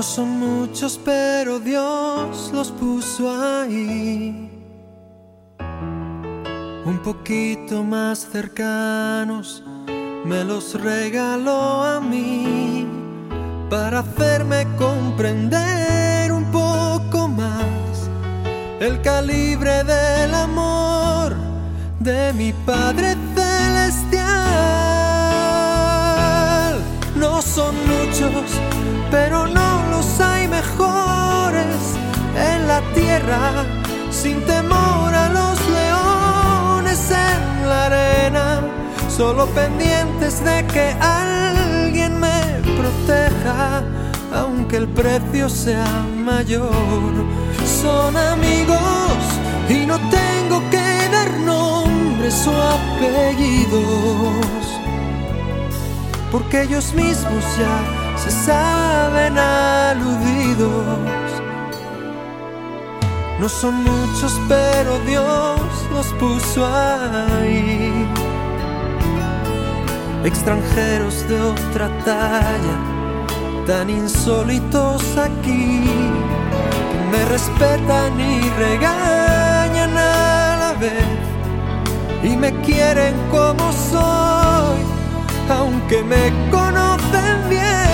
No son muchos, pero Dios los puso ahí. Un poquito más cercanos, me los regaló a mí para hacerme comprender un poco más el calibre del amor de mi Padre Celestial. No son muchos, pero no sin temor a los leones en la arena, solo pendientes de que alguien me proteja, aunque el precio sea mayor. Son amigos y no tengo que dar nombres o apellidos, porque ellos mismos ya se saben aludidos. No son muchos, pero Dios los puso ahí. Extranjeros de otra talla, tan insólitos aquí, me respetan y regañan a la vez, y me quieren como soy, aunque me conocen bien.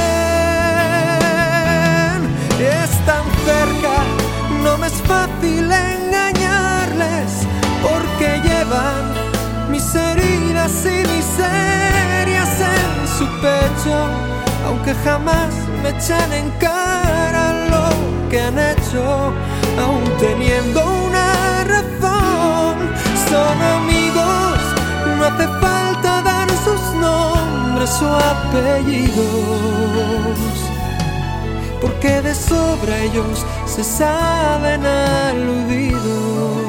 Aunque jamás me echan en cara lo que han hecho, aún teniendo una razón. Son amigos, no hace falta dar sus nombres o apellidos porque de sobra ellos se saben aludidos.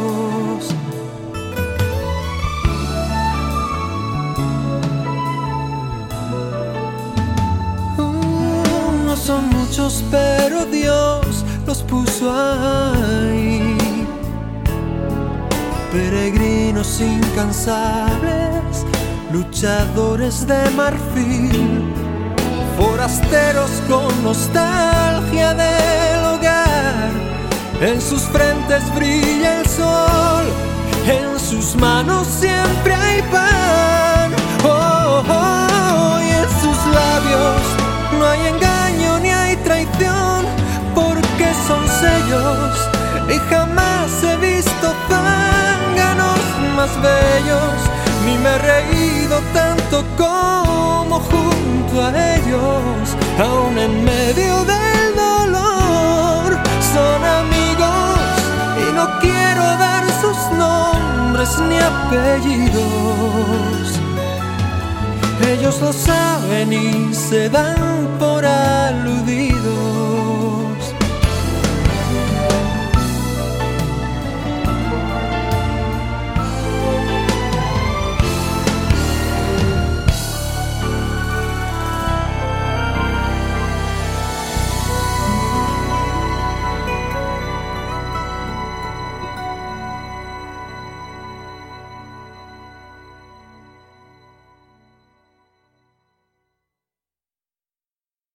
Pero Dios los puso ahí. Peregrinos incansables, luchadores de marfil forasteros con nostalgia del hogar. En sus frentes brilla el sol, en sus manos siempre hay pan. Y jamás he visto zánganos más bellos, ni me he reído tanto como junto a ellos, aún en medio del dolor. Son amigos y no quiero dar sus nombres ni apellidos. Ellos lo saben y se dan por aludidos.